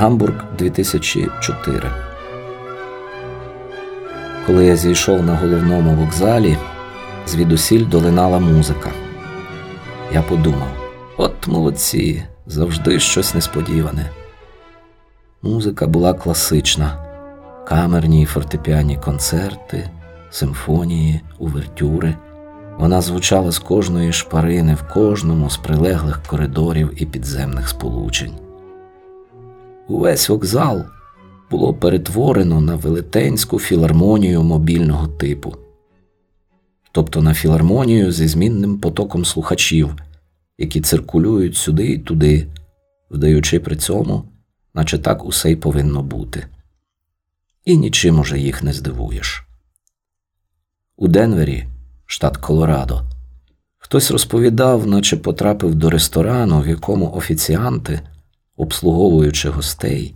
Гамбург 2004. Коли я зійшов на головному вокзалі, звідусіль долинала музика. Я подумав: от молодці, завжди щось несподіване. Музика була класична, камерні і фортепіані концерти, симфонії, увертюри. Вона звучала з кожної шпарини в кожному з прилеглих коридорів і підземних сполучень. Увесь вокзал було перетворено на велетенську філармонію мобільного типу, тобто на філармонію зі змінним потоком слухачів, які циркулюють сюди і туди, вдаючи при цьому, наче так усе й повинно бути. І нічим уже їх не здивуєш. У Денвері, штат Колорадо, хтось розповідав, наче потрапив до ресторану, в якому офіціанти, обслуговуючи гостей,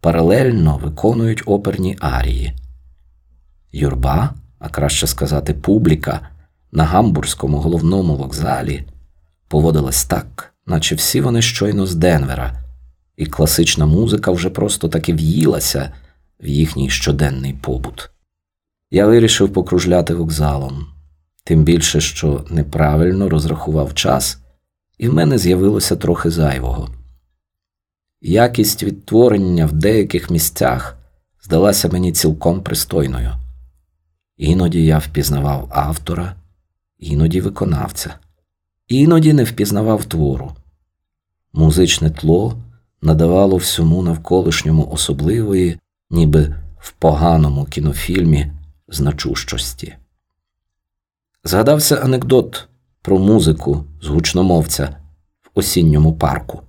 паралельно виконують оперні арії. Юрба, а краще сказати, публіка на гамбурзькому головному вокзалі поводилась так, наче всі вони щойно з Денвера, і класична музика вже просто таки в'їлася в їхній щоденний побут. Я вирішив покружляти вокзалом, тим більше, що неправильно розрахував час, і в мене з'явилося трохи зайвого. Якість відтворення в деяких місцях здалася мені цілком пристойною. Іноді я впізнавав автора, іноді виконавця, іноді не впізнавав твору. Музичне тло надавало всьому навколишньому особливої, ніби в поганому кінофільмі значущості. Згадався анекдот про музику з гучномовця в осінньому парку.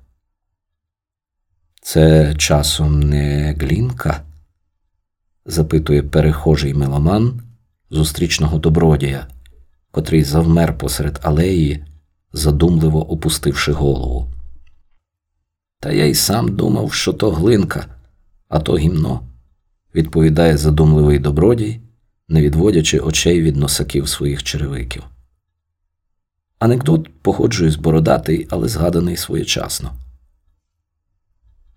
Це часом не глінка? запитує перехожий меломан зустрічного добродія, котрий завмер посеред алеї, задумливо опустивши голову. Та я й сам думав, що то глинка, а то гімно, відповідає задумливий добродій, не відводячи очей від носаків своїх черевиків. Анекдот походжує з бородатий, але згаданий своєчасно.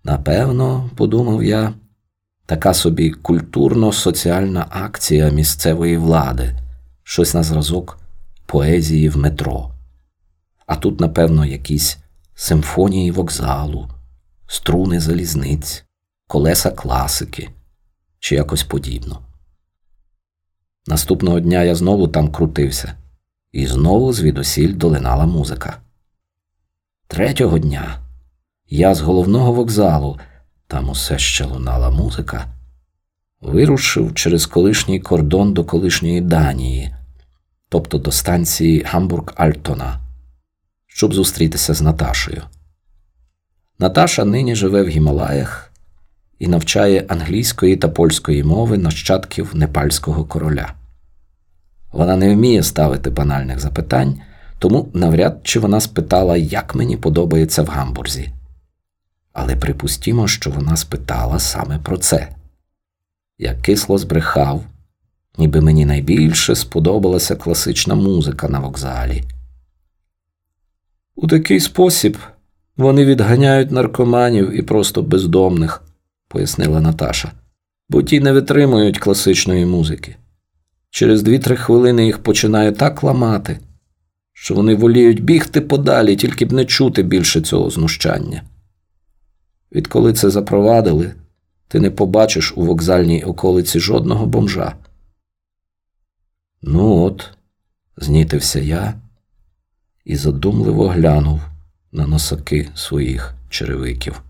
Напевно, подумав я, така собі культурно-соціальна акція місцевої влади, щось на зразок поезії в метро. А тут, напевно, якісь симфонії вокзалу, струни залізниць, колеса класики чи якось подібно. Наступного дня я знову там крутився, і знову звідусіль долинала музика. Третього дня. Я з головного вокзалу, там усе ще лунала музика, вирушив через колишній кордон до колишньої Данії, тобто до станції Гамбург-Альтона, щоб зустрітися з Наташею. Наташа нині живе в Гімалаях і навчає англійської та польської мови нащадків непальського короля. Вона не вміє ставити банальних запитань, тому навряд чи вона спитала, як мені подобається в Гамбурзі. Але припустімо, що вона спитала саме про це. Я кисло збрехав, ніби мені найбільше сподобалася класична музика на вокзалі. У такий спосіб вони відганяють наркоманів і просто бездомних, пояснила Наташа, бо ті не витримують класичної музики. Через дві-три хвилини їх починає так ламати, що вони воліють бігти подалі, тільки б не чути більше цього знущання. Відколи це запровадили, ти не побачиш у вокзальній околиці жодного бомжа. Ну от, знітився я і задумливо глянув на носаки своїх черевиків.